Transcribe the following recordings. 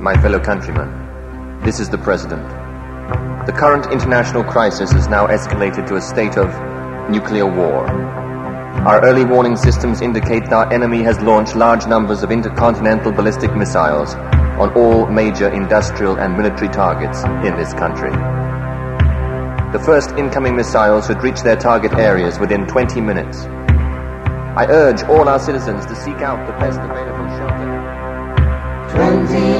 my fellow countrymen, this is the President. The current international crisis is now escalated to a state of nuclear war. Our early warning systems indicate that our enemy has launched large numbers of intercontinental ballistic missiles on all major industrial and military targets in this country. The first incoming missiles should reach their target areas within 20 minutes. I urge all our citizens to seek out the best available shelter. 20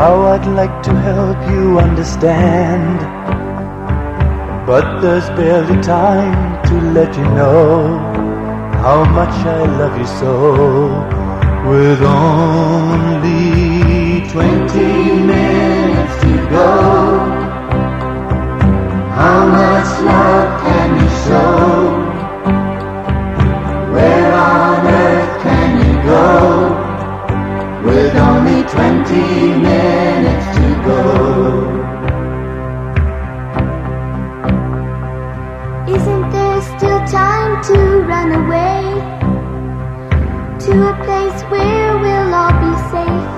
how I'd like to help you understand. But there's barely time to let you know how much I love you so. With only 20 minutes to go, how much love can you show? with only 20 minutes. to a place where we'll all be safe.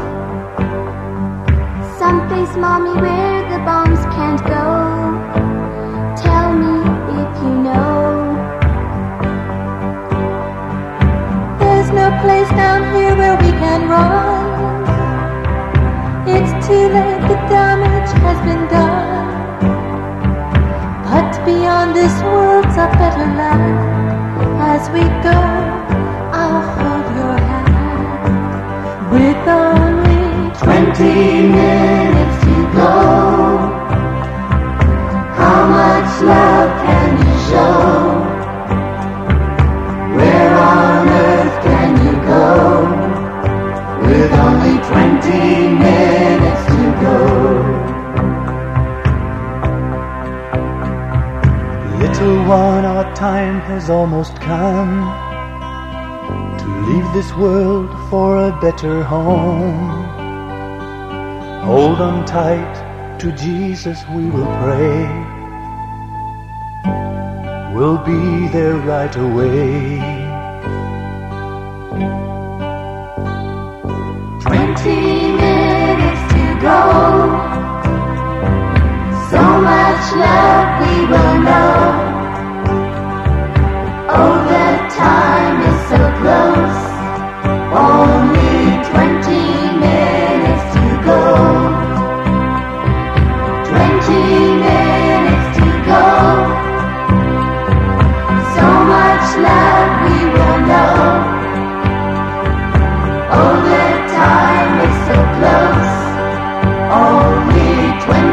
Someplace, mommy, where the bombs can't go. Tell me if you know. There's no place down here where we can run. It's too late, the damage has been done. But beyond this world's a better land, as we go. minutes to go. How much love can you show? Where on earth can you go with only 20 minutes to go? Little one, our time has almost come to leave this world for a better home. Hold on tight to Jesus, we will pray. We'll be there right away. Twenty minutes to go.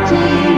to you.